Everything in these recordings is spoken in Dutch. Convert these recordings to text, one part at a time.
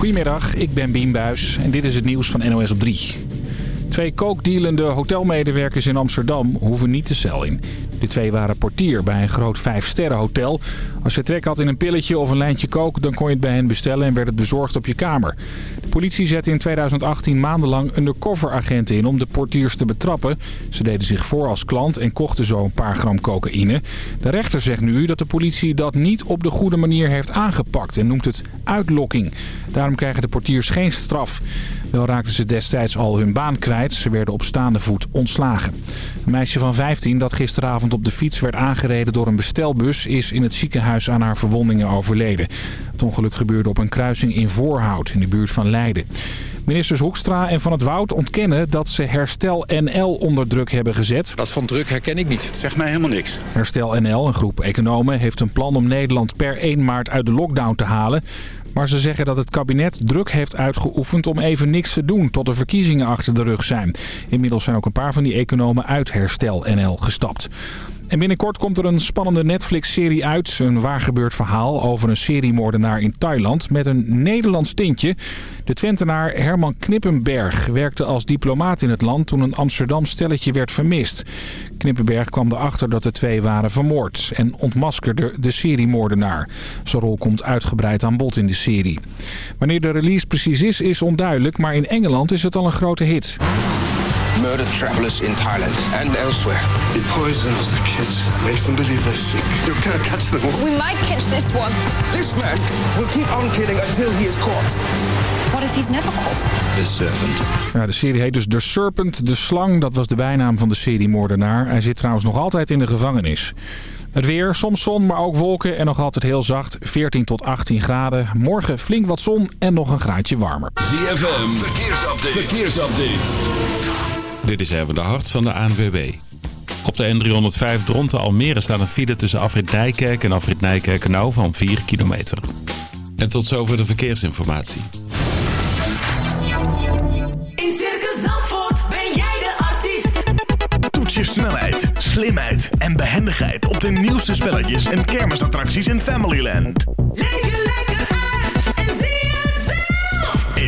Goedemiddag, ik ben Bien Buis en dit is het nieuws van NOS op 3. Twee kookdealende hotelmedewerkers in Amsterdam hoeven niet de cel in. De twee waren portier bij een groot 5-sterrenhotel. Als je trek had in een pilletje of een lijntje kook, dan kon je het bij hen bestellen en werd het bezorgd op je kamer. De politie zette in 2018 maandenlang undercover agenten in om de portiers te betrappen. Ze deden zich voor als klant en kochten zo een paar gram cocaïne. De rechter zegt nu dat de politie dat niet op de goede manier heeft aangepakt en noemt het uitlokking. Daarom krijgen de portiers geen straf. Wel raakten ze destijds al hun baan kwijt. Ze werden op staande voet ontslagen. Een meisje van 15 dat gisteravond op de fiets werd aangereden door een bestelbus... is in het ziekenhuis aan haar verwondingen overleden. Het ongeluk gebeurde op een kruising in Voorhout in de buurt van Leiden. Ministers Hoekstra en Van het Woud ontkennen dat ze Herstel NL onder druk hebben gezet. Dat van druk herken ik niet. Het zegt mij helemaal niks. Herstel NL, een groep economen, heeft een plan om Nederland per 1 maart uit de lockdown te halen. Maar ze zeggen dat het kabinet druk heeft uitgeoefend om even niks te doen tot de verkiezingen achter de rug zijn. Inmiddels zijn ook een paar van die economen uit Herstel NL gestapt. En binnenkort komt er een spannende Netflix-serie uit. Een waargebeurd verhaal over een seriemoordenaar in Thailand met een Nederlands tintje. De Twentenaar Herman Knippenberg werkte als diplomaat in het land toen een Amsterdam stelletje werd vermist. Knippenberg kwam erachter dat de twee waren vermoord en ontmaskerde de seriemoordenaar. Zijn rol komt uitgebreid aan bod in de serie. Wanneer de release precies is, is onduidelijk, maar in Engeland is het al een grote hit. Murdered travelers in Thailand and elsewhere. It poisons the kids, makes them believe they're sick. You're gonna catch them all. We might catch this one. This man will keep on killing until he is caught. What if he's never caught? The serpent. Ja, de serie heet dus The Serpent, de slang. Dat was de bijnaam van de seriemoordenaar. Hij zit trouwens nog altijd in de gevangenis. Het weer, soms zon, maar ook wolken en nog altijd heel zacht. 14 tot 18 graden. Morgen flink wat zon en nog een graadje warmer. ZFM, verkeersupdate. verkeersupdate. Dit is even de hart van de ANWB. Op de N305 Dronten Almere staat een file tussen Afrit Nijkerk en Afrit Nijkerk-Nou van 4 kilometer. En tot zover de verkeersinformatie. In Circus Zandvoort ben jij de artiest. Toets je snelheid, slimheid en behendigheid op de nieuwste spelletjes en kermisattracties in Familyland. Leef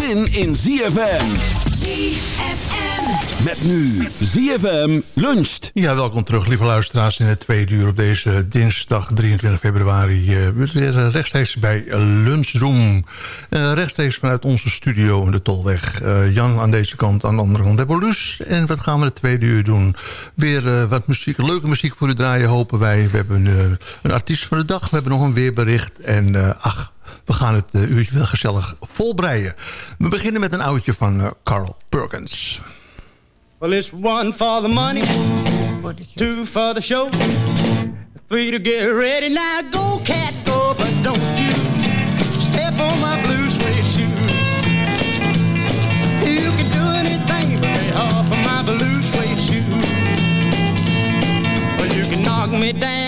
zin in ZFM. ZFM. Met nu ZFM luncht. Ja, welkom terug, lieve luisteraars, in het tweede uur op deze dinsdag 23 februari. Uh, we zijn weer rechtstreeks bij Lunchroom. Uh, rechtstreeks vanuit onze studio in de Tolweg. Uh, Jan aan deze kant, aan de andere kant Debolus. En wat gaan we het tweede uur doen? Weer wat muziek, leuke muziek voor u draaien, hopen wij. We hebben een artiest van de dag, we hebben nog een weerbericht. En ach, we gaan het uurtje wel gezellig volbreien. We beginnen met een oudje van Carl Perkins. Well, it's one for the money, two for the show, three to get ready. Now go, cat, go, but don't you step on my blue suede shoe. You can do anything but lay off of my blue suede shoe. Well, you can knock me down,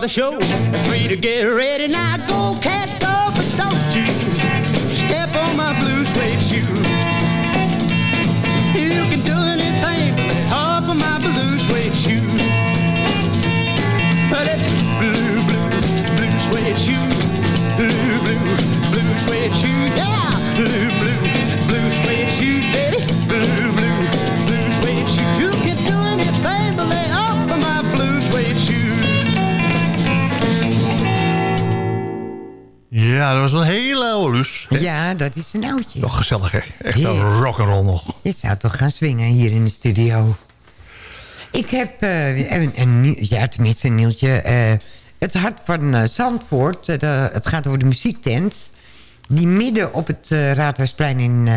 The show, three to get ready. Now go, cat, Ja, dat was een hele oude lus. Ja, dat is een oudje. Toch gezellig, hè? Echt Ja. een rock'n'roll nog. Je zou toch gaan swingen hier in de studio. Ik heb, eh, een, een, ja, tenminste een nieuwtje. eh, het hart van eh, Zandvoort. de- het gaat over de muziektent. Die midden op het Raadhuisplein in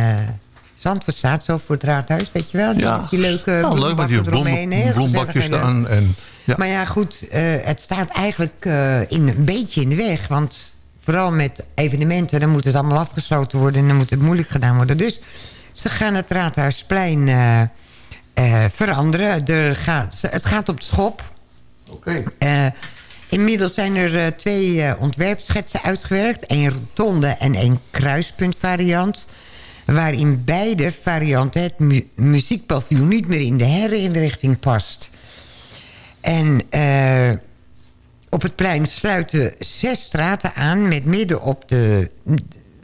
Zandvoort staat. Zo voor het raadhuis, weet je wel? Die, Ja, die leuke nou, leuk eromheen. bloem, Heel bloembakjes gezellig en, staan. En, ja. Maar ja, goed, het staat eigenlijk in, een beetje in de weg. Want vooral met evenementen, dan moet het allemaal afgesloten worden... en dan moet het moeilijk gedaan worden. Dus ze gaan het Raadhuisplein eh, eh, veranderen. Er gaat, het gaat op de schop. Oké. Eh, inmiddels zijn er twee ontwerpschetsen uitgewerkt. één rotonde en één kruispuntvariant. Waarin beide varianten het mu muziekpaviljoen niet meer in de herinrichting past. En eh, op het plein sluiten zes straten aan... met midden op de,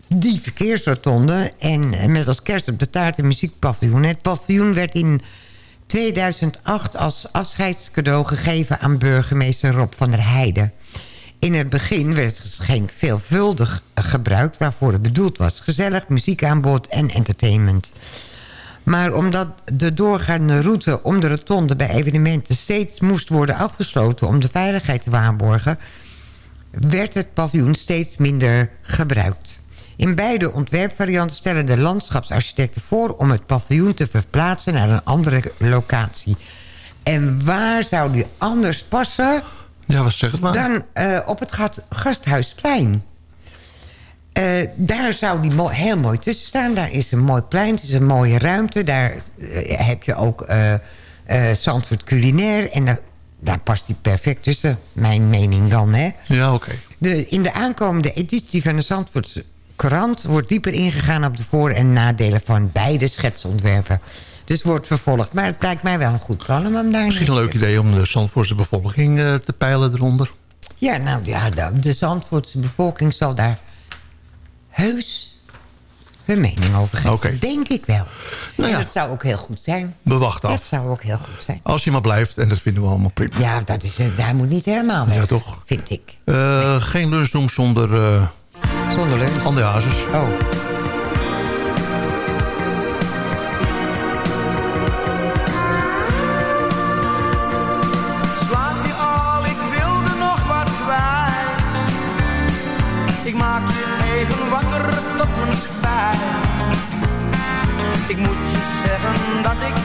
die verkeersrotonde... en met als kerst op de taart een muziekpaviljoen. Het paviljoen werd in 2008 als afscheidscadeau gegeven... aan burgemeester Rob van der Heijden. In het begin werd het geschenk veelvuldig gebruikt... waarvoor het bedoeld was. Gezellig, muziekaanbod en entertainment. Maar omdat de doorgaande route om de rotonde bij evenementen steeds moest worden afgesloten om de veiligheid te waarborgen, werd het paviljoen steeds minder gebruikt. In beide ontwerpvarianten stellen de landschapsarchitecten voor om het paviljoen te verplaatsen naar een andere locatie. En waar zou die anders passen Ja, wat zeg het maar. dan eh, op het Gasthuisplein? Eh, daar zou die heel mooi tussen staan. Daar is een mooi plein, het is een mooie ruimte. Daar eh, heb je ook eh Zandvoort culinair. En daar, daar past die perfect tussen, mijn mening dan. Hè? Ja, oké. De, in de aankomende editie van de Zandvoortse krant... wordt dieper ingegaan op de voor- en nadelen van beide schetsontwerpen. Dus wordt vervolgd. Maar het lijkt mij wel een goed plan om hem daar... Misschien een leuk idee om de Zandvoortse bevolking te peilen eronder. Ja, nou ja, de, de Zandvoortse bevolking zal daar heus hun mening over geven. Denk ik wel. Nou ja. dat zou ook heel goed zijn. We wachten Dat zou ook heel goed zijn. Als hij maar blijft, en dat vinden we allemaal prima. Ja, dat is, eh, hij moet niet helemaal weg. Ja, toch? Vind ik. Eh, geen lunchroom zonder uh, Zonder lunch. André Hazes. Oh.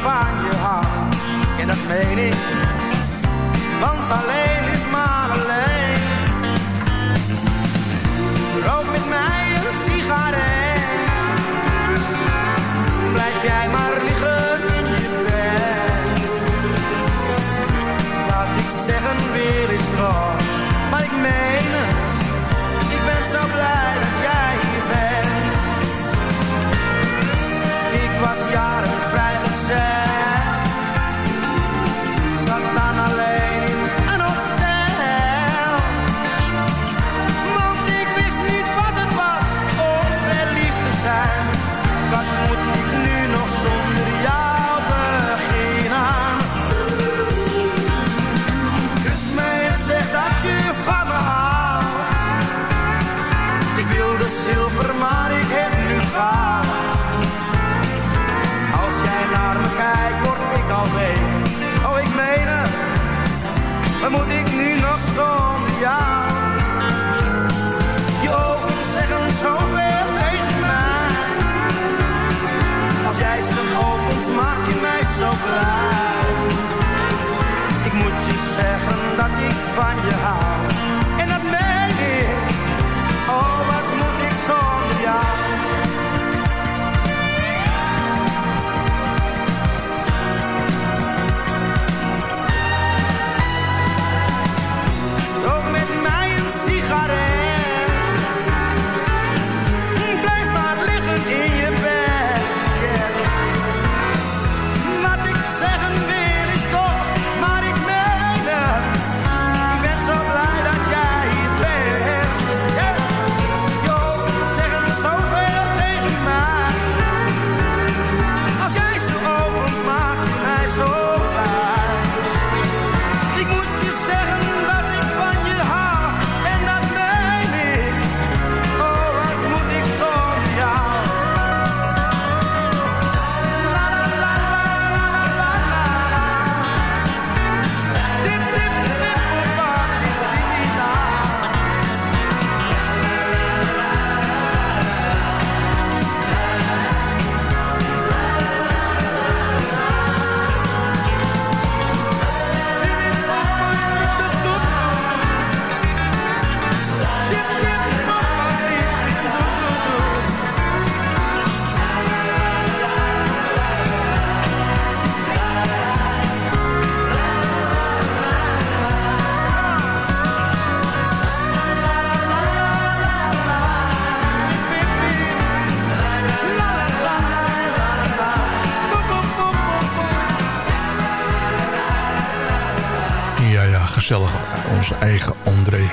Zeggen dat ik van je hou.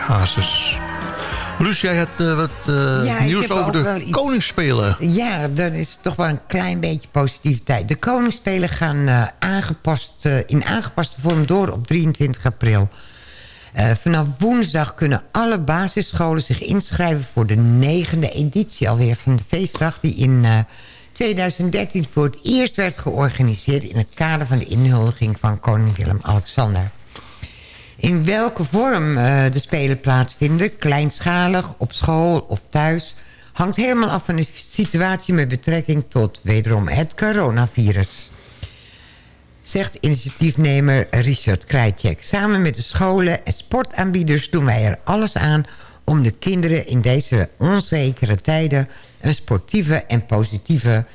Hazes. Bruce, jij hebt eh, wat eh, Ja, nieuws over de koningsspelen. Ja, dat is toch wel een klein beetje positiviteit. De Koningsspelen gaan eh, aangepast, in aangepaste vorm door op 23 april. Vanaf woensdag kunnen alle basisscholen zich inschrijven... voor de negende editie alweer van de feestdag... die in eh, 2013 voor het eerst werd georganiseerd... in het kader van de inhuldiging van koning Willem-Alexander. In welke vorm eh, de Spelen plaatsvinden, kleinschalig, op school of thuis... hangt helemaal af van de situatie met betrekking tot wederom het coronavirus. Zegt initiatiefnemer Richard Krajcek. Samen met de scholen en sportaanbieders doen wij er alles aan... om de kinderen in deze onzekere tijden... een sportieve en positieve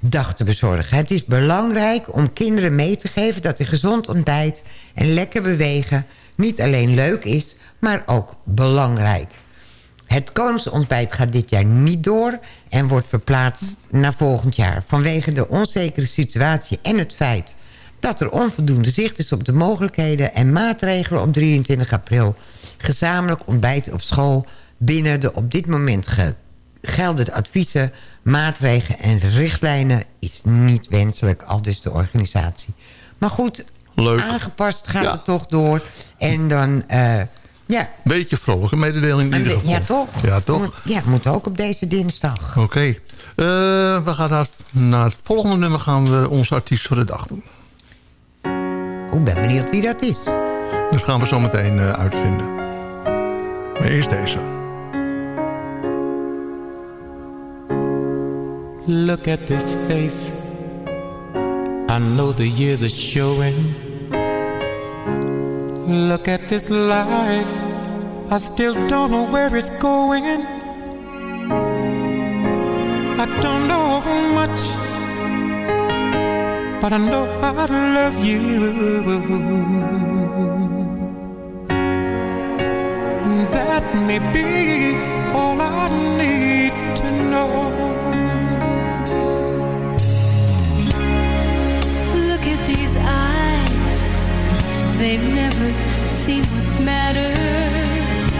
dag te bezorgen. Het is belangrijk om kinderen mee te geven... dat een gezond ontbijt en lekker bewegen niet alleen leuk is... maar ook belangrijk. Het koningsontbijt gaat dit jaar niet door... en wordt verplaatst naar volgend jaar. Vanwege de onzekere situatie en het feit dat er onvoldoende zicht is op de mogelijkheden en maatregelen op 23 april. Gezamenlijk ontbijten op school binnen de op dit moment ge- geldende adviezen, maatregelen en richtlijnen is niet wenselijk, al dus de organisatie. Maar goed, Leuk. aangepast gaat Ja. het toch door. En dan, eh, ja, Beetje vrolijke mededeling in ieder geval. ja toch? Ja, toch? Moet, ja, moet ook op deze dinsdag. Oké. Eh, we gaan naar, naar het volgende nummer gaan we onze artiest voor de dag doen. Ik ben benieuwd wie dat is. Dat gaan we zo meteen eh, uitvinden. Maar eerst deze. Look at this face. I know the years are showing. Look at this life. I still don't know where it's going. I don't know much, but I know I love you. And that may be all I need to know. Look at these eyes, they've never seen what matters.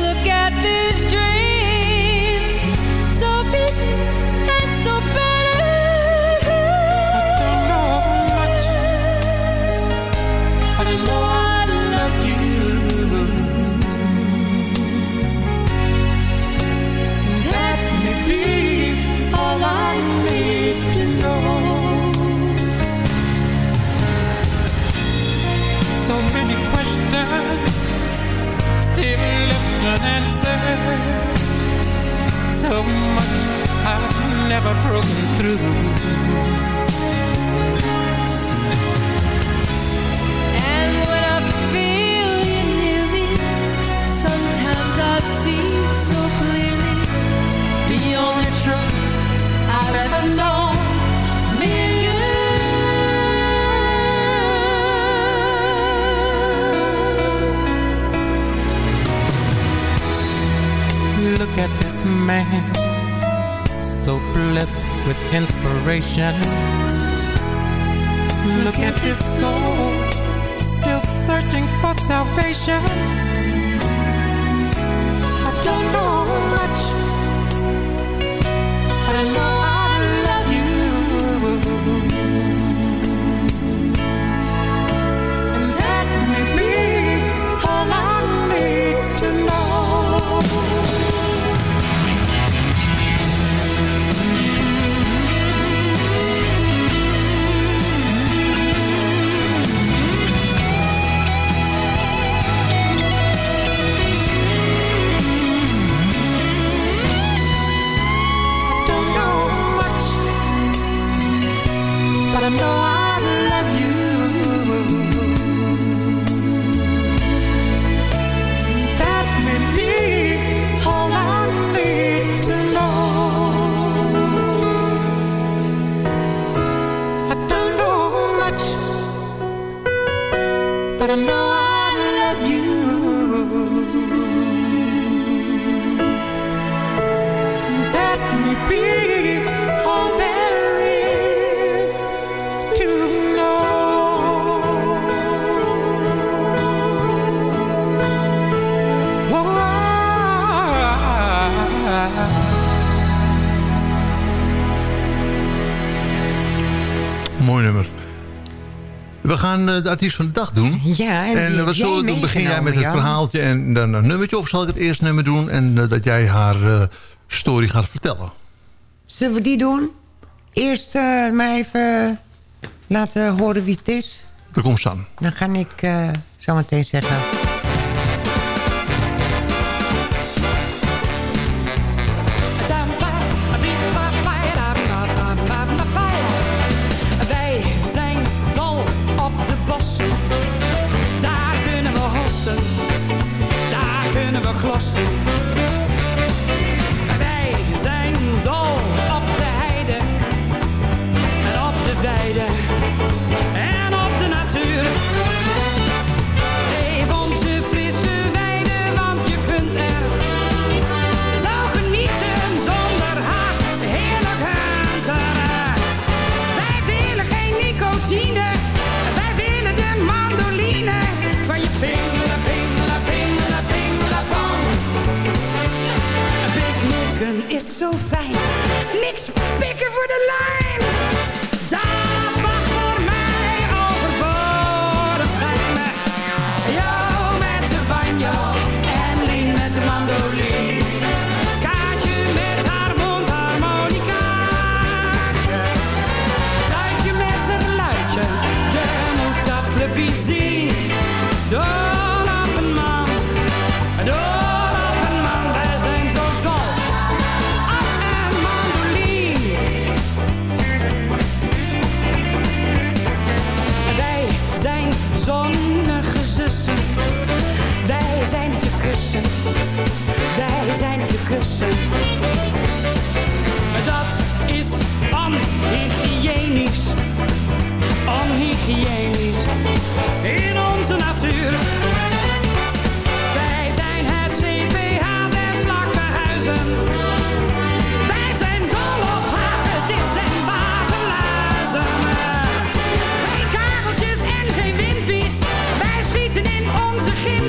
Look at these dreams, nieuws van de dag doen. Ja, en, eh, wat zullen we doen? Begin jij met het verhaaltje en dan een nummertje? Of zal ik het eerst nummer doen en eh, dat jij haar eh, story gaat vertellen? Zullen we die doen? Eerst maar even laten horen wie het is. Dan komt Sam. Dan ga ik zo meteen zeggen... is zo fijn. Niks pikken voor de lijn.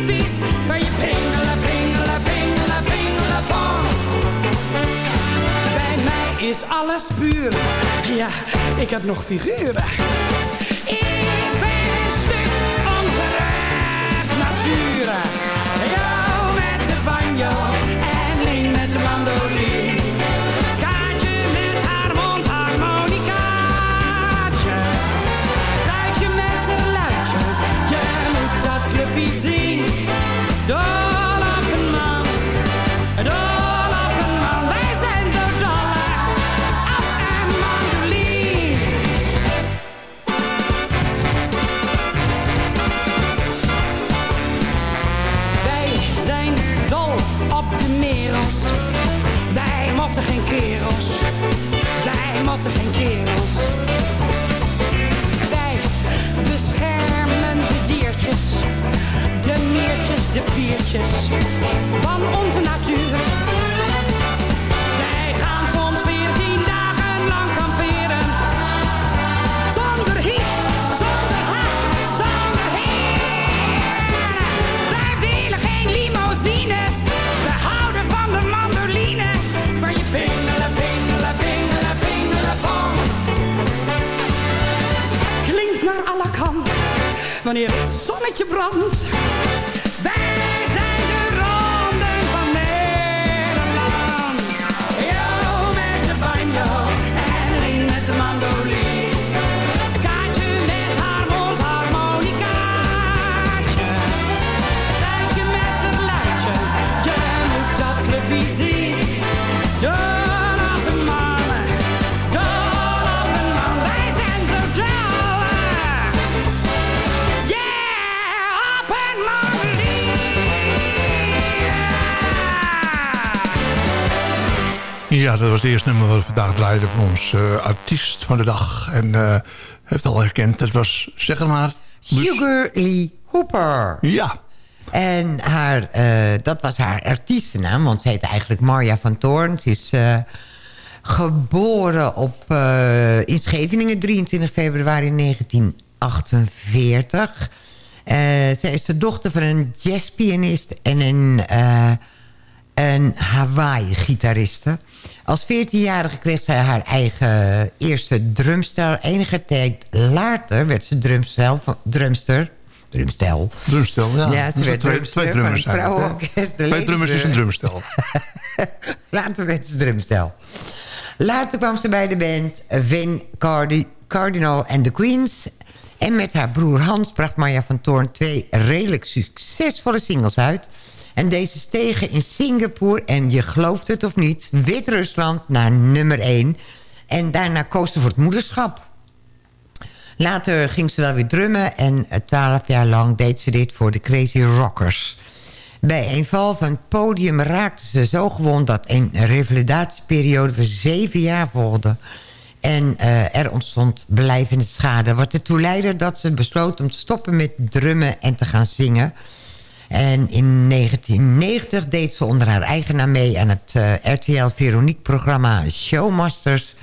Waar je pingelen, pingelen, pingelen, pingelen, bom. Bij mij is alles puur. Ja, ik heb nog figuren. Ik ben een stuk ongeruimd natuur. Jou met de jou. problems Ja, dat was het eerste nummer wat we vandaag draaiden van ons eh, artiest van de dag. En eh heeft al herkend, dat was, zeg maar... Sugar Lee Hooper. Ja. En haar, eh, dat was haar artiestennaam, want ze heette eigenlijk Marja van Toorn. Ze is geboren op, in Scheveningen, 23 februari 1948. Eh zij is de dochter van een jazzpianist en een, een Hawaii-gitariste. Als 14-jarige kreeg zij haar eigen eerste drumstel. Enige tijd later werd ze drumstel, van- drumster. Drumstel. Drumstel, ja. Ja, ze werd twee, drumster twee drummers vrouwenorkest, Twee drummers is een drumstel. Later werd ze drumstel. Later kwam ze bij de band Vin Cardi Cardinal and the Queens. En met haar broer Hans bracht Marja van Toorn twee redelijk succesvolle singles uit. En deze stegen in Singapore en je gelooft het of niet... Wit-Rusland naar nummer 1. En daarna koos ze voor het moederschap. Later ging ze wel weer drummen en eh, twaalf jaar lang deed ze dit voor de Crazy Rockers. Bij een val van het podium raakte ze zo gewond dat een revalidatieperiode van zeven jaar volgde. En eh, er ontstond blijvende schade. Wat ertoe leidde dat ze besloot om te stoppen met drummen en te gaan zingen. En in 1990 deed ze onder haar eigen naam mee aan het eh, RTL Veronique-programma Showmasters.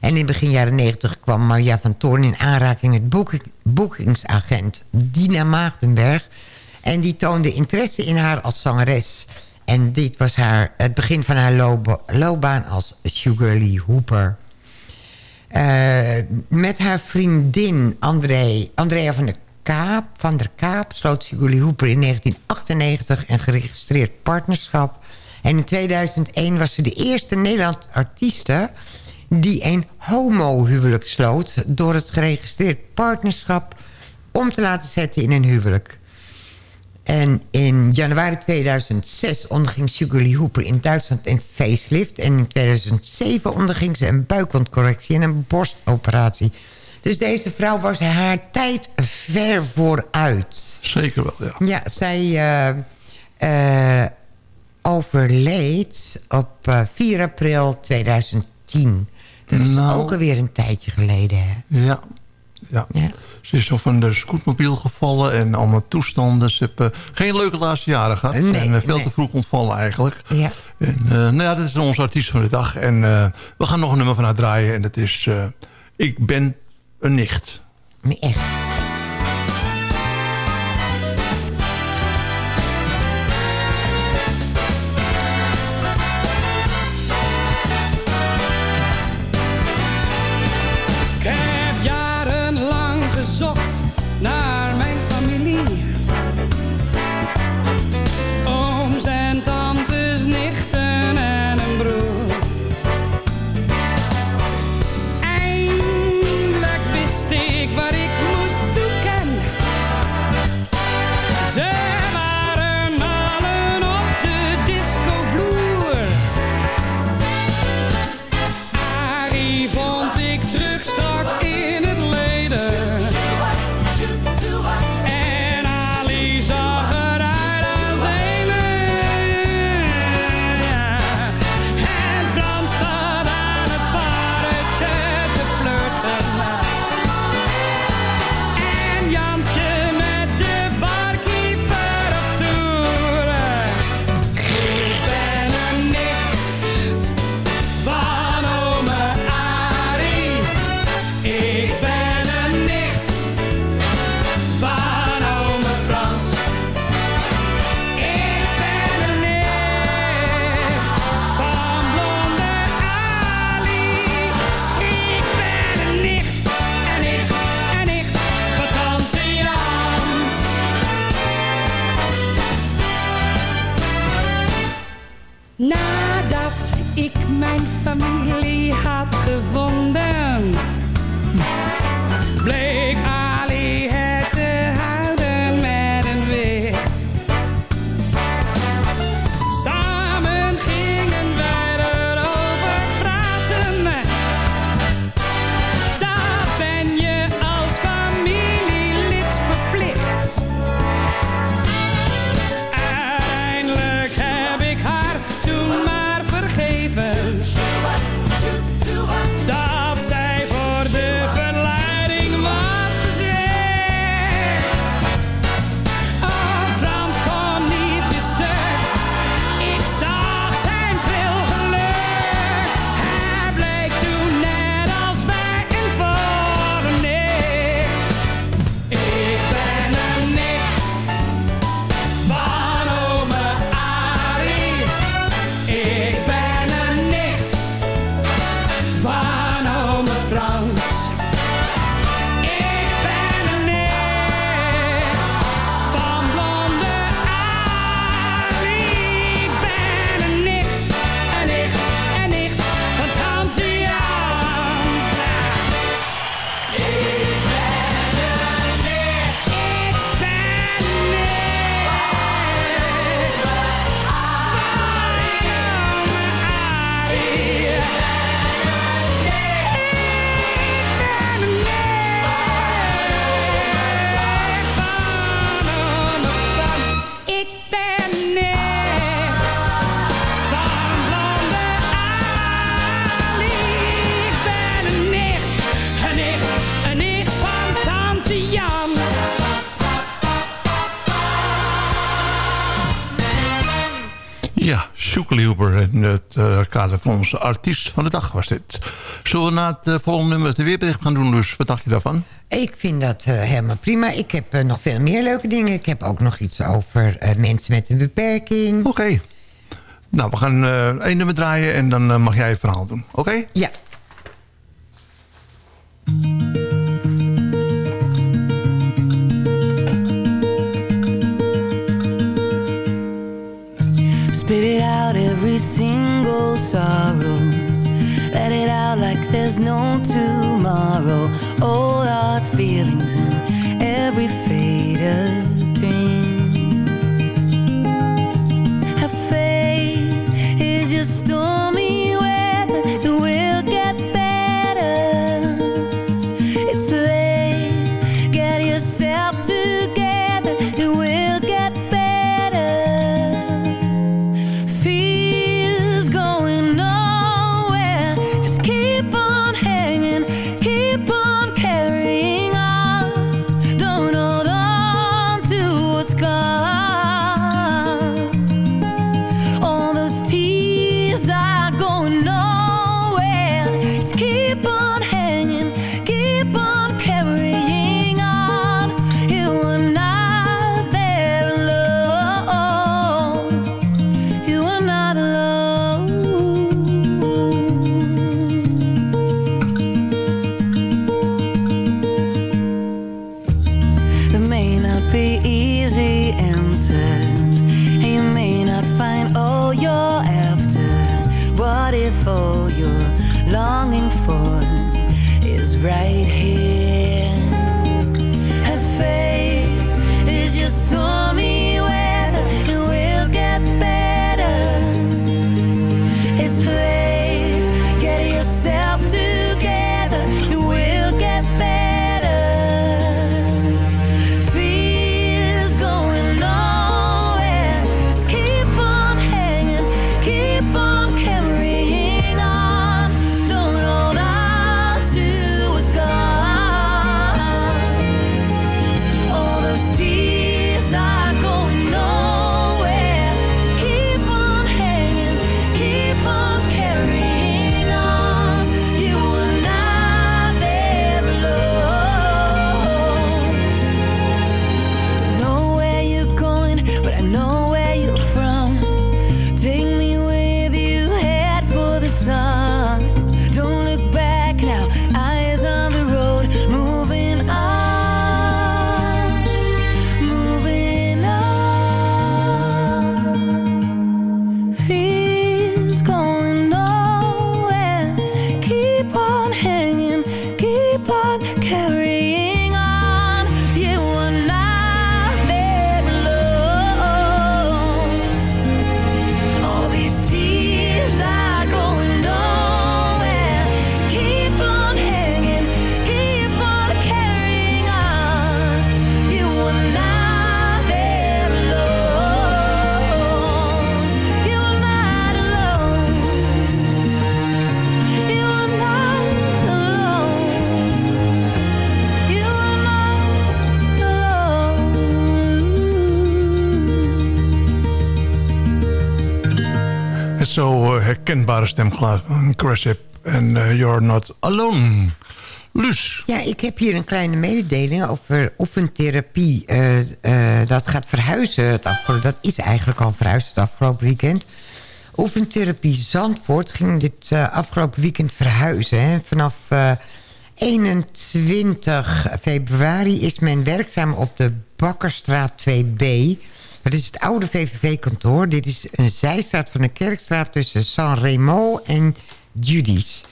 En in begin jaren 90 kwam Maria van Toorn in aanraking met boeking, boekingsagent Dina Maagdenberg. En die toonde interesse in haar als zangeres. En dit was haar, het begin van haar loop- loopbaan als Sugar Lee Hooper. Eh, met haar vriendin André, Andrea van der Kaap, van der Kaap sloot Sugar Lee Hooper in 1998 een geregistreerd partnerschap. En in 2001 was ze de eerste Nederlandse artieste die een homohuwelijk sloot... door het geregistreerd partnerschap om te laten zetten in een huwelijk. En in januari 2006 onderging Sugar Lee Hooper in Duitsland een facelift. En in 2007 onderging ze een buikwandcorrectie en een borstoperatie. Dus deze vrouw was haar tijd ver vooruit. Zeker wel, ja. Ja, zij eh, eh, overleed op eh, 4 april 2010. Dat is Nou. ook alweer een tijdje geleden, hè? Ja. Ja. Ze is van de scootmobiel gevallen en allemaal toestanden. Ze heeft eh, geen leuke laatste jaren gehad. Nee, en eh, veel nee. te vroeg ontvallen eigenlijk. Ja. En, eh, nou ja, dat is onze artiest van de dag. En eh, we gaan nog een nummer van haar draaien. En dat is eh, Ik ben een nicht. Nee, in het eh, kader van onze artiest van de dag was dit. Zullen we na het eh, volgende nummer het weerbericht gaan doen, dus Wat dacht je daarvan? Ik vind dat eh, helemaal prima. Ik heb nog veel meer leuke dingen. Ik heb ook nog iets over mensen met een beperking. Oké. Nou, we gaan één nummer draaien en dan mag jij het verhaal doen. Oké? Ja. sorrow. Let it out like there's no tomorrow. All our feelings and every faded herkenbare stemgeluid van Cressip. En eh, You're Not Alone. Luus. Ja, ik heb hier een kleine mededeling over oefentherapie. eh, dat gaat verhuizen. Het afgelopen, dat is eigenlijk al verhuisd het afgelopen weekend. Oefentherapie Zandvoort ging dit afgelopen weekend verhuizen. Hè. Vanaf eh, 21 februari is men werkzaam op de Bakkerstraat 2B. Dat is het oude VVV-kantoor. Dit is een zijstraat van de Kerkstraat tussen San Remo en Judy's.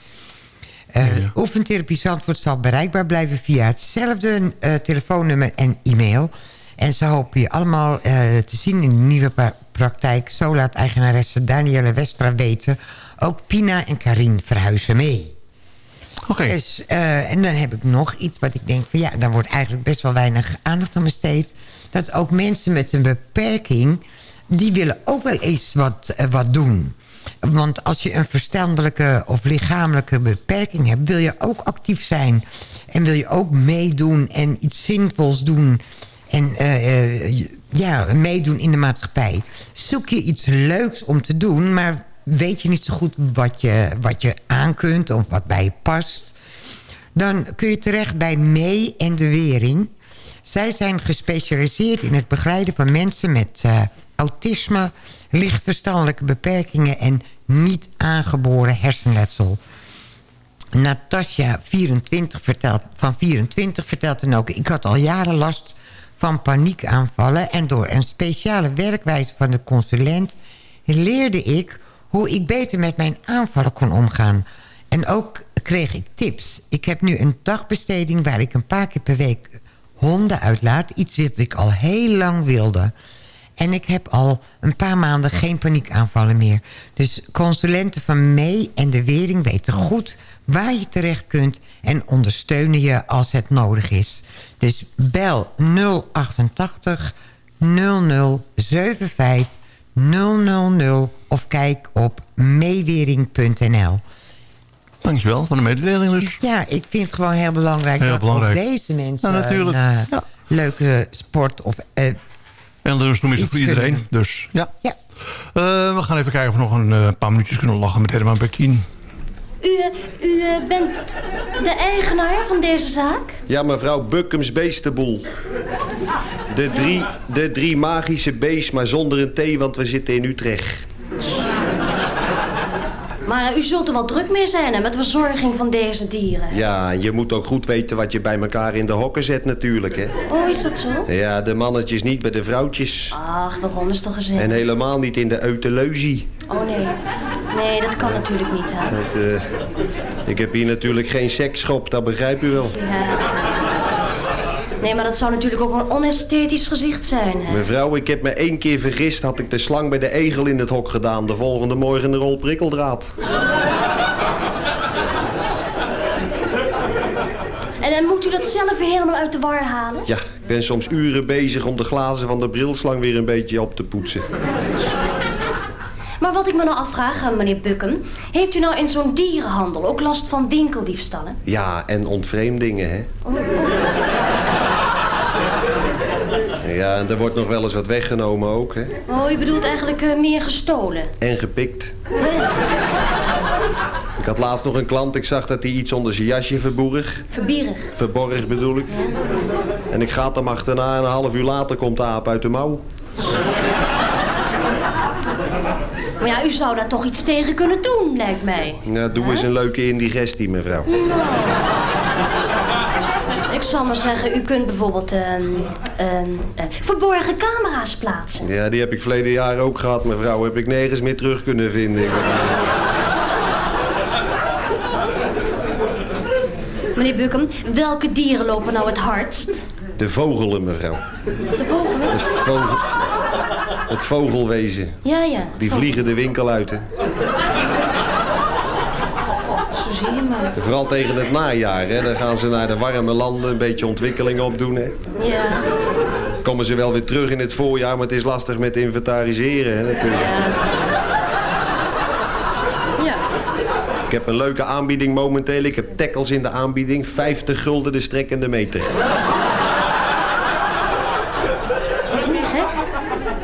Eh, Oefentherapie Zandvoort zal bereikbaar blijven via hetzelfde eh, telefoonnummer en e-mail. En ze hopen je allemaal eh, te zien in de nieuwe pra- praktijk. Zo laat eigenaresse Danielle Westra weten. Ook Pina en Karin verhuizen mee. Oké. Dus, en dan heb ik nog iets wat ik denk van ja, daar wordt eigenlijk best wel weinig aandacht aan besteed. Dat ook mensen met een beperking, die willen ook wel eens wat, eh, wat doen. Want als je een verstandelijke of lichamelijke beperking hebt... wil je ook actief zijn. En wil je ook meedoen en iets zinvols doen. En eh, eh, ja, meedoen in de maatschappij. Zoek je iets leuks om te doen... maar weet je niet zo goed wat je, wat je aan kunt... of wat bij je past... dan kun je terecht bij Mee en de Wering. Zij zijn gespecialiseerd in het begeleiden van mensen met eh, autisme... licht verstandelijke beperkingen en niet aangeboren hersenletsel. Natasja 24 vertelt, van 24 vertelt dan ook... ik had al jaren last van paniekaanvallen... en door een speciale werkwijze van de consulent... leerde ik hoe ik beter met mijn aanvallen kon omgaan. En ook kreeg ik tips. Ik heb nu een dagbesteding waar ik een paar keer per week honden uitlaat. Iets wat ik al heel lang wilde. En ik heb al een paar maanden geen paniekaanvallen meer. Dus consulenten van Mee en de Wering weten goed waar je terecht kunt... en ondersteunen je als het nodig is. Dus bel 088 0075 000 of kijk op meewering.nl. Dankjewel voor de mededeling dus. Ja, ik vind het gewoon heel belangrijk Heel dat belangrijk. ook deze mensen Ja, natuurlijk. een eh, Ja. leuke sport of... eh, En dus noem is het voor iedereen. kunnen Dus ja. Ja. Eh, we gaan even kijken of we nog een paar minuutjes kunnen lachen met Herman Bekien. U, u bent de eigenaar van deze zaak? Ja, mevrouw Buckums Beestenboel. De drie, de drie magische B's, maar zonder een T, want we zitten in Utrecht. Maar u zult er wel druk mee zijn hè, met verzorging van deze dieren. Ja, je moet ook goed weten wat je bij elkaar in de hokken zet natuurlijk, hè. Oh, is dat zo? Ja, de mannetjes niet bij de vrouwtjes. Ach, waarom is toch gezegd? En helemaal niet in de euteleuzie. Oh nee. Nee, dat kan natuurlijk niet, hè? Eh, ik heb hier natuurlijk geen seksschop, dat begrijp u wel. Ja. Nee, maar dat zou natuurlijk ook een onesthetisch gezicht zijn, hè? Mevrouw, ik heb me één keer vergist, had ik de slang bij de egel in het hok gedaan. De volgende morgen een rol prikkeldraad. En dan moet u dat zelf weer helemaal uit de war halen? Ja, ik ben soms uren bezig om de glazen van de brilslang weer een beetje op te poetsen. Maar wat ik me nou afvraag, eh, meneer Bukken... heeft u nou in zo'n dierenhandel ook last van winkeldiefstallen? Ja, en ontvreemdingen, hè. Ja, en er wordt nog wel eens wat weggenomen ook, hè. Oh, u bedoelt eigenlijk eh, meer gestolen? En gepikt. Ik had laatst nog een klant, ik zag dat hij iets onder zijn jasje verborg. Verbierig. Verborg bedoel ik. En ik ga hem achterna en een half uur later komt de aap uit de mouw. Maar ja, u zou daar toch iets tegen kunnen doen, lijkt mij. Nou, doe eens een leuke indigestie, mevrouw. Ik zal maar zeggen, u kunt bijvoorbeeld ehm, ehm, eh, verborgen camera's plaatsen. Ja, die heb ik verleden jaar ook gehad, mevrouw. Heb ik nergens meer terug kunnen vinden. Meneer Bukken, welke dieren lopen nou het hardst? De vogelen, mevrouw. De vogelen? Het, vogel... het vogelwezen. Ja, ja. Die vliegen de winkel uit, hè. Zo zie je maar. Vooral tegen het najaar, hè. Dan gaan ze naar de warme landen een beetje ontwikkeling opdoen, hè. Ja. Komen ze wel weer terug in het voorjaar, maar het is lastig met inventariseren, hè, natuurlijk. Ja. Ik heb een leuke aanbieding momenteel. Ik heb tackles in de aanbieding. 50 gulden de strekkende meter. Dat is niet gek.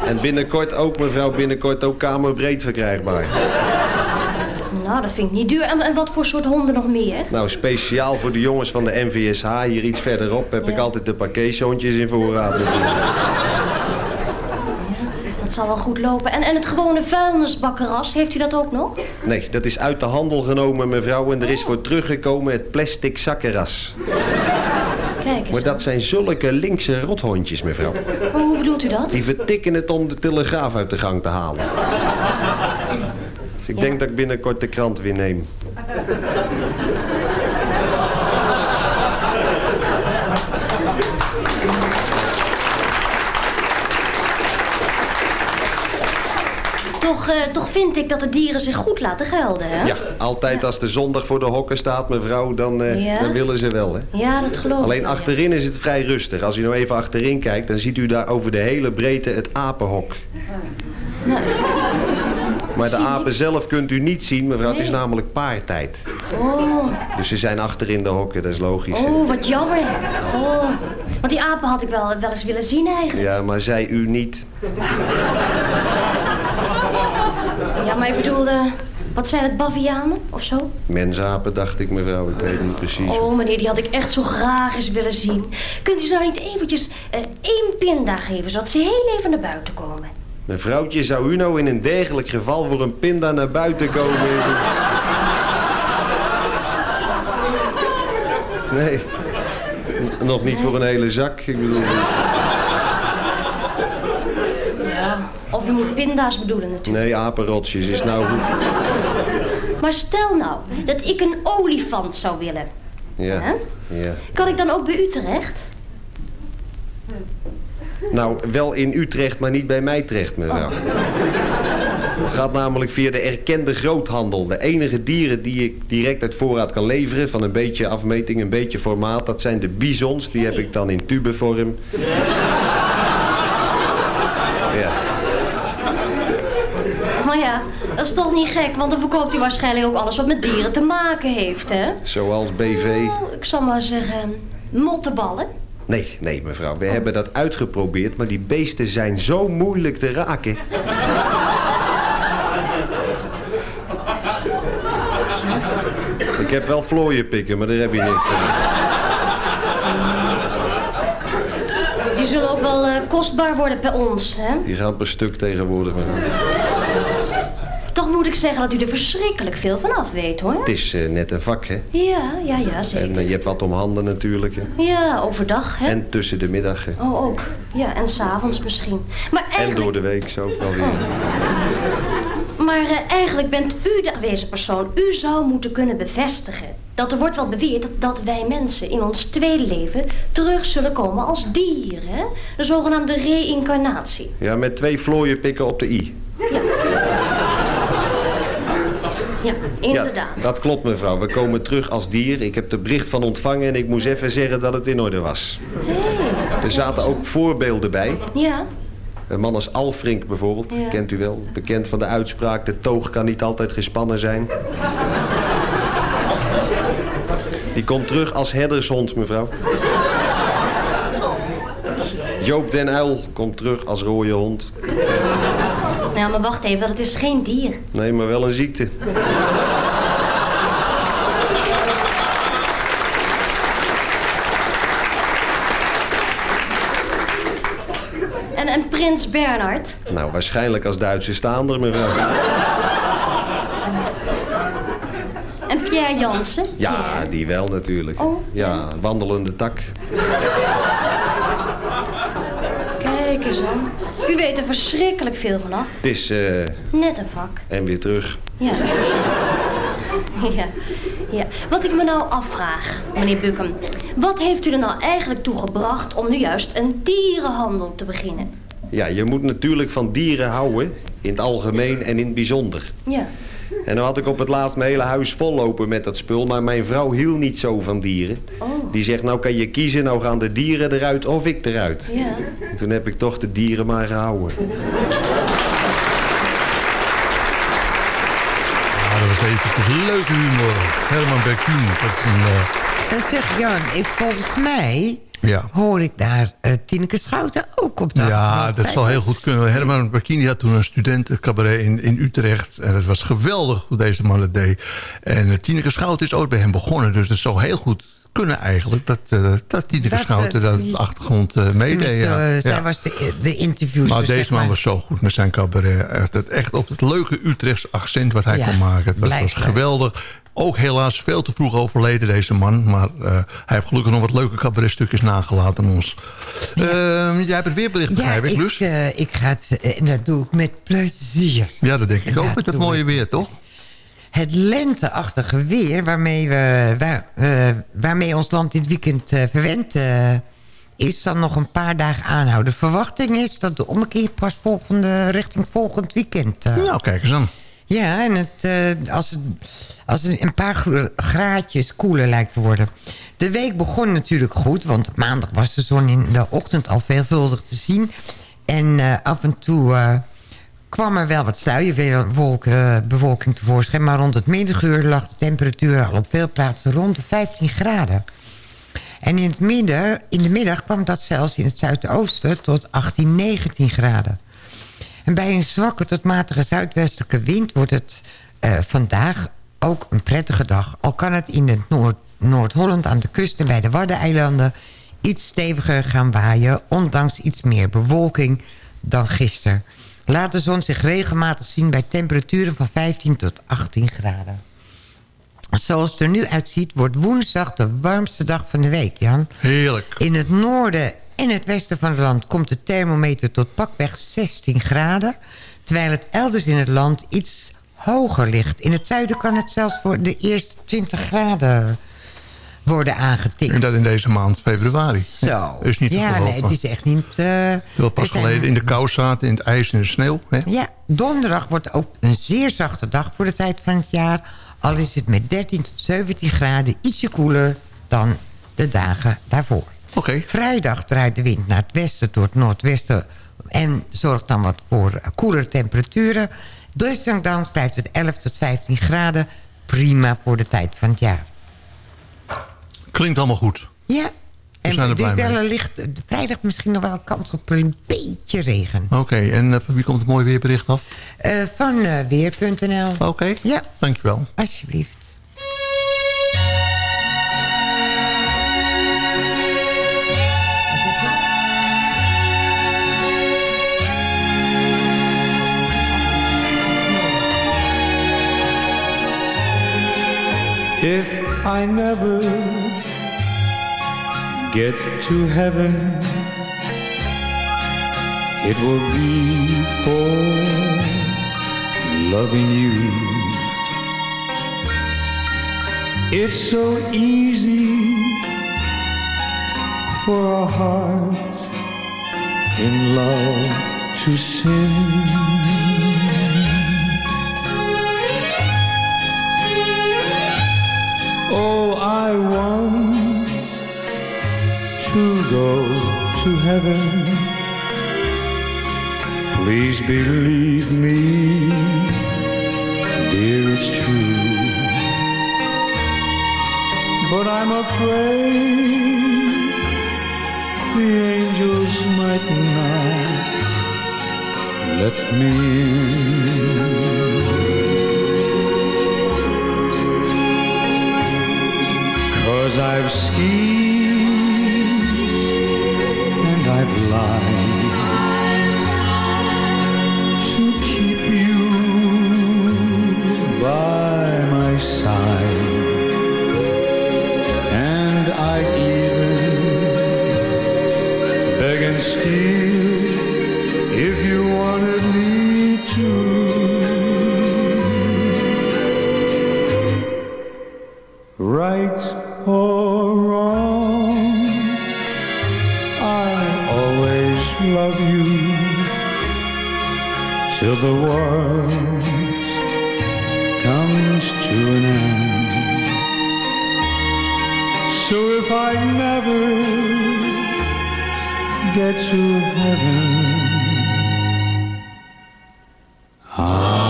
En binnenkort ook, mevrouw, binnenkort ook kamerbreed verkrijgbaar. Nou, dat vind ik niet duur. En, en wat voor soort honden nog meer? Nou, speciaal voor de jongens van de NVSH, hier iets verderop, heb ik altijd de parkeeshondjes in voorraad. Dat zal wel goed lopen. En, en het gewone vuilnisbakkeras, heeft u dat ook nog? Nee, dat is uit de handel genomen, mevrouw, en er is voor teruggekomen het plastic zakkenras. Kijk eens. Maar dat zijn zulke linkse rothondjes, mevrouw. Maar hoe bedoelt u dat? Die vertikken het om de telegraaf uit de gang te halen. Ik denk dat ik binnenkort de krant weer neem. Toch, eh, toch vind ik dat de dieren zich goed laten gelden, hè? Ja, altijd als de zondag voor de hokken staat, mevrouw, dan, eh, Ja. dan willen ze wel, hè? Ja, dat geloof ik. Alleen ja. achterin is het vrij rustig. Als u nou even achterin kijkt, dan ziet u daar over de hele breedte het apenhok. Nou, Maar de apen niks. zelf kunt u niet zien, mevrouw. Het is namelijk paartijd. oh, Dus ze zijn achter in de hokken, dat is logisch. oh, wat jammer. Goh. Want die apen had ik wel, wel eens willen zien eigenlijk. Ja, maar zij u niet. Ja, maar ik bedoelde... Wat zijn het, bavianen of zo? Mensapen, dacht ik, mevrouw. Ik weet niet precies. Oh, meneer, die had ik echt zo graag eens willen zien. Kunt u ze nou niet eventjes eh, één pinda geven, zodat ze heel even naar buiten komen? Mevrouwtje, zou u nou in een dergelijk geval voor een pinda naar buiten komen? Nee. Nog niet voor een hele zak. Ik bedoel... Ja. Of u moet pinda's bedoelen natuurlijk. Nee, apenrotjes is nou goed. Maar stel nou dat ik een olifant zou willen. Ja. Hè? ja. Kan ik dan ook bij u terecht? Nou, wel in Utrecht, maar niet bij mij terecht, mevrouw. Het gaat namelijk via de erkende groothandel. De enige dieren die ik direct uit voorraad kan leveren... van een beetje afmeting, een beetje formaat... dat zijn de bisons. Die heb ik dan in tubevorm. Ja. Maar ja, dat is toch niet gek, want dan verkoopt u waarschijnlijk ook alles wat met dieren te maken heeft, hè? Zoals BV. Nou, ik zal maar zeggen, mottenballen. Nee, nee, mevrouw. We hebben dat uitgeprobeerd... maar die beesten zijn zo moeilijk te raken. Ik heb wel vlooien pikken, maar daar heb je niks van. Die zullen ook wel eh, kostbaar worden bij ons, hè? Die gaan per stuk tegenwoordig. mevrouw. Moet ik zeggen dat u er verschrikkelijk veel van af weet, hoor. Het is eh, net een vak, hè? Ja, ja, ja, zeker. En eh, je hebt wat om handen natuurlijk, hè? Ja, overdag, hè? En tussen de middag, hè? Oh, ook. Ja, en s'avonds misschien. Maar En eigenlijk, door de week zo ook wel weer. maar, eh, eigenlijk bent u de gewezen persoon. U zou moeten kunnen bevestigen dat er wordt wel beweerd dat, wij mensen in ons tweede leven terug zullen komen als dieren. De zogenaamde reïncarnatie. Ja, met twee vlooien pikken op de i. Ja, inderdaad. Ja, dat klopt, mevrouw. We komen terug als dier. Ik heb er bericht van ontvangen en ik moest even zeggen dat het in orde was. Er zaten ook voorbeelden bij. Ja, Een man als Alfrink bijvoorbeeld, Ja. kent u wel. Bekend van de uitspraak, de toog kan niet altijd gespannen zijn. Die komt terug als herdershond, mevrouw. Joop den Uil komt terug als rode hond. Ja, maar wacht even, dat is geen dier. Nee, maar wel een ziekte. En, en prins Bernhard. Nou, waarschijnlijk als Duitse staander, mevrouw. En Pierre Jansen. Ja, die wel natuurlijk. Oh, Ja, wandelende tak. Kijk eens aan. U weet er verschrikkelijk veel vanaf. Het is, eh, Net een vak. en weer terug. Ja. ja. Ja. Wat ik me nou afvraag, meneer Buckham. Wat heeft u er nou eigenlijk toe gebracht om nu juist een dierenhandel te beginnen? Ja, je moet natuurlijk van dieren houden. In het algemeen en in het bijzonder. Ja. En dan had ik op het laatst mijn hele huis vollopen met dat spul. Maar mijn vrouw hield niet zo van dieren. Oh. Die zegt, nou kan je kiezen, nou gaan de dieren eruit of ik eruit. Ja. En toen heb ik toch de dieren maar gehouden. Ja, dat was eventjes leuke humor. Herman Berkuun. Dat is een, eh, Dan zeg Jan, ik, volgens mij Ja. hoor ik daar eh Tineke Schouten ook op de Ja, dat zal heel goed kunnen. Herman Bacchini had toen een studentencabaret in, in Utrecht. En het was geweldig hoe deze man het deed. En eh, Tineke Schouten is ooit bij hem begonnen. Dus het zou heel goed kunnen eigenlijk... dat, eh dat Tineke Dat, Schouten dat op de achtergrond eh meedeed. Ja. zij Ja. was de, de interviews. Maar dus deze man maar- was zo goed met zijn cabaret. Echt, echt op het leuke Utrechtse accent wat hij kon maken. Het was, geweldig. Ook helaas veel te vroeg overleden, deze man. Maar eh, hij heeft gelukkig nog wat leuke cabaretstukjes nagelaten aan ons. Ehm, jij hebt het weerbericht, Ja, begrijp ik, ik, Lus? eh, ik ga het, eh, en dat doe ik met plezier. Ja, dat denk ik ook met dat doe mooie weer, toch? Het lenteachtige weer waarmee, we, waar, waarmee ons land dit weekend verwend is... zal nog een paar dagen aanhouden. De verwachting is dat de ommekeer pas volgende, richting volgend weekend... Nou, kijk eens aan. Ja, en het, als, het, als het een paar gra- graadjes koeler lijkt te worden. De week begon natuurlijk goed, want maandag was de zon in de ochtend al veelvuldig te zien. En eh, af en toe eh, kwam er wel wat sluierbewolking tevoorschijn. Maar rond het middaguur lag de temperatuur al op veel plaatsen rond de 15 graden. En in, het midden, in de middag kwam dat zelfs in het zuidoosten tot 18, 19 graden. En bij een zwakke tot matige zuidwestelijke wind wordt het eh, vandaag ook een prettige dag. Al kan het in het Noord- Noord-Holland aan de kust en bij de Waddeneilanden iets steviger gaan waaien... ondanks iets meer bewolking dan gisteren. Laat de zon zich regelmatig zien bij temperaturen van 15 tot 18 graden. Zoals het er nu uitziet wordt woensdag de warmste dag van de week, Jan. Heerlijk. In het noorden en het westen van het land komt de thermometer tot pakweg 16 graden. Terwijl het elders in het land iets hoger ligt. In het zuiden kan het zelfs voor de eerste 20 graden worden aangetikt. En dat in deze maand februari. Zo. Is niet te ja, nee, het is echt niet... eh, Terwijl pas geleden in de kou zaten, in het ijs en de sneeuw. Hè? Ja, donderdag wordt ook een zeer zachte dag voor de tijd van het jaar. Al is het met 13 tot 17 graden ietsje koeler dan de dagen daarvoor. Oké. Vrijdag draait de wind naar het westen tot het noordwesten... en zorgt dan wat voor koelere temperaturen. Desondanks blijft het 11 tot 15 graden prima voor de tijd van het jaar. Klinkt allemaal goed. Ja, en zijn er het is blij wel een licht... Vrijdag misschien nog wel een kans op een beetje regen. Oké, en eh, van wie komt het mooie weerbericht af? Eh, van eh, weer.nl. Oké, Ja, dankjewel. alsjeblieft. If I never get to heaven, it will be for loving you. It's so easy for a heart in love to sin. Oh, I want to go to heaven. Please believe me, dear, it's true. But I'm afraid the angels might not let me in. I've schemed and I've lied the world comes to an end. So if I never get to heaven, I'll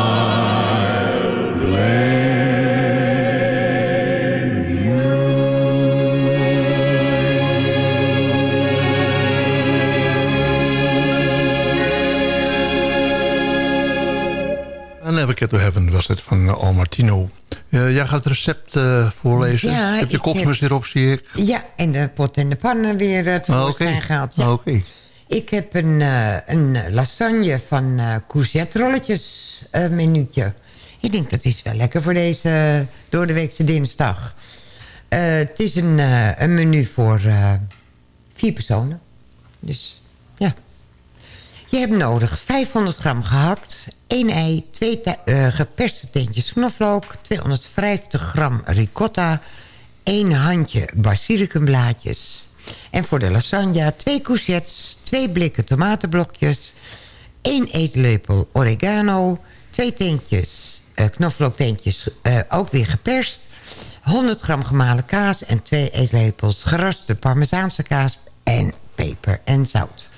was het van Al Martino. Eh, jij gaat het recept eh, voorlezen. Ja, heb je ik koksmus heb- erop, zie ik. Ja, en de pot en de pannen weer uh, tevoorschijn Ah, oké. gehaald. Ja. Ah, Oké. Ik heb een, eh, een lasagne van eh courgette rolletjes eh minuutje. Ik denk dat is wel lekker voor deze uh, door de weekse dinsdag. Eh, het is een, eh, een menu voor eh, vier personen. Dus. Je hebt nodig 500 gram gehakt, 1 ei, 2 geperste teentjes knoflook... 250 gram ricotta, 1 handje basilicumblaadjes... En voor de lasagne 2 courgettes, 2 blikken tomatenblokjes... 1 eetlepel oregano, 2 teentjes, uh, knoflookteentjes, uh, ook weer geperst... 100 gram gemalen kaas en 2 eetlepels geraste parmezaanse kaas... en peper en zout.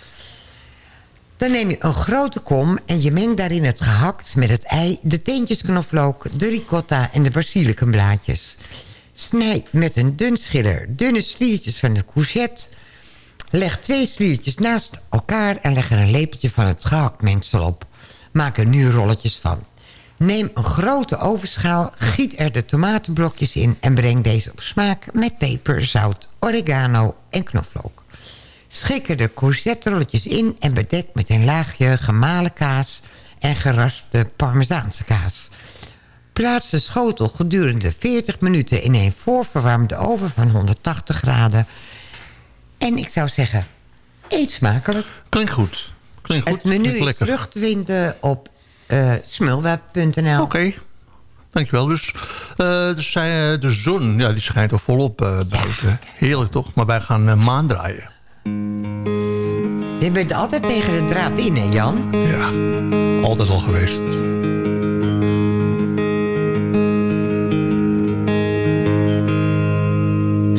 Dan neem je een grote kom en je mengt daarin het gehakt met het ei... de teentjes knoflook, de ricotta en de basilicumblaadjes. Snij met een dun schiller dunne sliertjes van de courgette. Leg twee sliertjes naast elkaar en leg er een lepeltje van het gehaktmengsel op. Maak er nu rolletjes van. Neem een grote ovenschaal, giet er de tomatenblokjes in... en breng deze op smaak met peper, zout, oregano en knoflook. Schik er de courgette-rolletjes in en bedek met een laagje gemalen kaas... en geraspte parmezaanse kaas. Plaats de schotel gedurende 40 minuten in een voorverwarmde oven van 180 graden. En ik zou zeggen, eet smakelijk. Klinkt goed. Klinkt goed. Het menu Klinkt is terug te vinden op uh, smulweb.nl. Oké. Dankjewel. Dus uh, dus, uh, de zon ja, die schijnt er volop buiten. Heerlijk toch? Maar wij gaan uh, maan draaien. Je bent altijd tegen de draad in, hè Jan? Ja, altijd al geweest.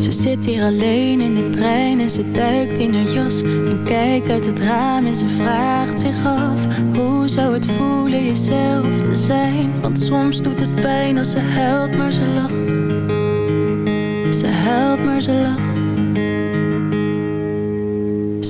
Ze zit hier alleen in de trein en ze duikt in haar jas En kijkt uit het raam en ze vraagt zich af Hoe zou het voelen jezelf te zijn? Want soms doet het pijn als ze huilt maar ze lacht Ze huilt maar ze lacht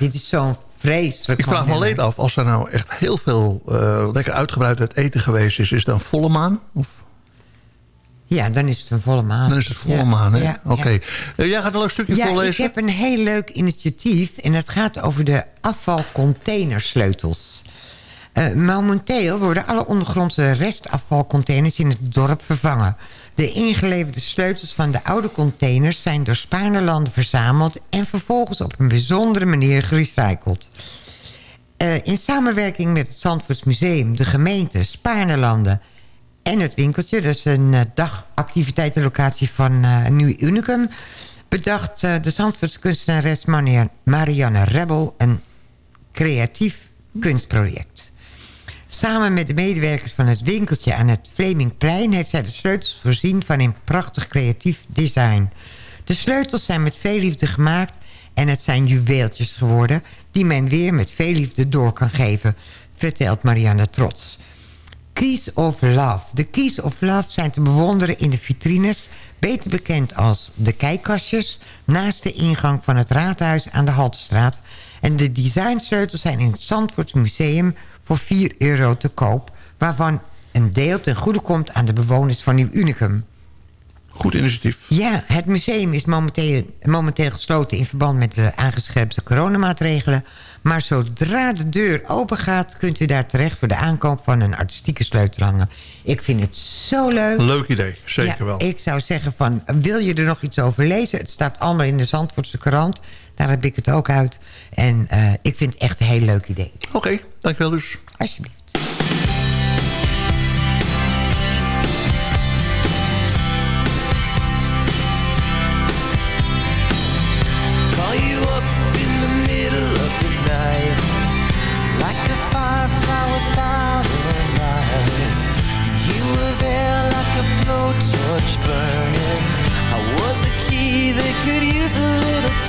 Dit is zo'n vreselijk. Ik vraag me alleen af, als er nou echt heel veel eh, lekker uitgebreid uit eten geweest is... is het dan volle maan? Of Ja, dan is het een volle maan. dan is het volle Ja, maan, hè? ja, Oké. ja. Eh, jij gaat een leuk stukje Ja, voorlezen? ik heb een heel leuk initiatief. En dat gaat over de afvalcontainersleutels. Eh, momenteel worden alle ondergrondse restafvalcontainers in het dorp vervangen. De ingeleverde sleutels van de oude containers zijn door Spaarnerlanden verzameld... en vervolgens op een bijzondere manier gerecycled. Eh, in samenwerking met het Zandvoorts Museum, de gemeente, Spaarnerlanden en het winkeltje... dat is een eh, dagactiviteitenlocatie van Nieuw Unicum... bedacht de Zandvoortse kunstenares Maria- Marianne Rebel... een creatief kunstproject. Samen met de medewerkers van het winkeltje aan het Flemingplein... heeft zij de sleutels voorzien van een prachtig creatief design. De sleutels zijn met veel liefde gemaakt... en het zijn juweeltjes geworden... die men weer met veel liefde door kan geven... vertelt Marianne trots. Keys of Love. De Keys of Love zijn te bewonderen in de vitrines... beter bekend als de kijkkastjes... naast de ingang van het raadhuis aan de Haltestraat. En de designsleutels zijn in het Zandvoorts Museum voor 4 euro te koop... waarvan een deel ten goede komt aan de bewoners van Nieuw Unicum. Goed initiatief. Ja, het museum is momenteel, momenteel gesloten in verband met de aangescherpte coronamaatregelen. Maar zodra de deur open gaat, kunt u daar terecht voor de aankoop van een artistieke sleutelhanger. Ik vind het zo leuk. Leuk idee, zeker Ja, wel. Ik zou zeggen van, wil je er nog iets over lezen? Het staat allemaal in de Zandvoortse krant. Daar heb ik het ook uit. En eh, ik vind het echt een heel leuk idee. Oké, dankjewel dus. Alsjeblieft.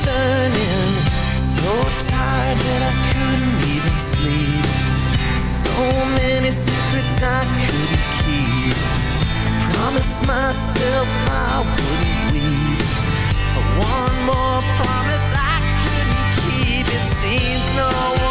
Turning. So tired that I couldn't even sleep. So many secrets I couldn't keep. Promised myself I wouldn't weep. One more promise I couldn't keep. It seems no one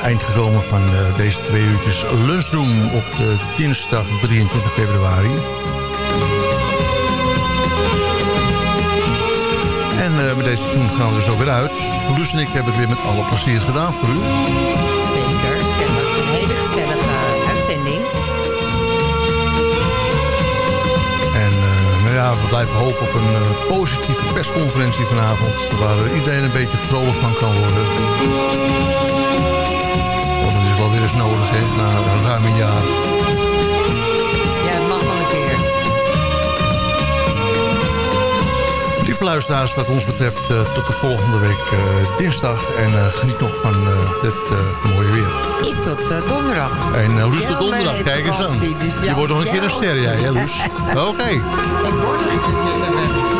het eind gekomen van eh, deze twee uurtjes lunchroom op de dinsdag 23 februari. En eh, met deze seizoen gaan we er zo weer uit. Luus en ik hebben het weer met alle plezier gedaan voor u. Zeker. Het een hele gezellige uitzending. En eh, nou ja, we blijven hopen op een positieve persconferentie vanavond. Waar iedereen een beetje vrolijk van kan worden. Hè, na ruim een jaar. Ja, het mag wel een keer. Lieve luisteraars, wat ons betreft eh, tot de volgende week eh, dinsdag. En eh, geniet nog van dit mooie weer. Ik tot donderdag. En Luus tot donderdag, kijk eens aan. vakantie, dus ja. Je wordt nog een keer een ster, jij, hè Luus? Oké. Ik word nog een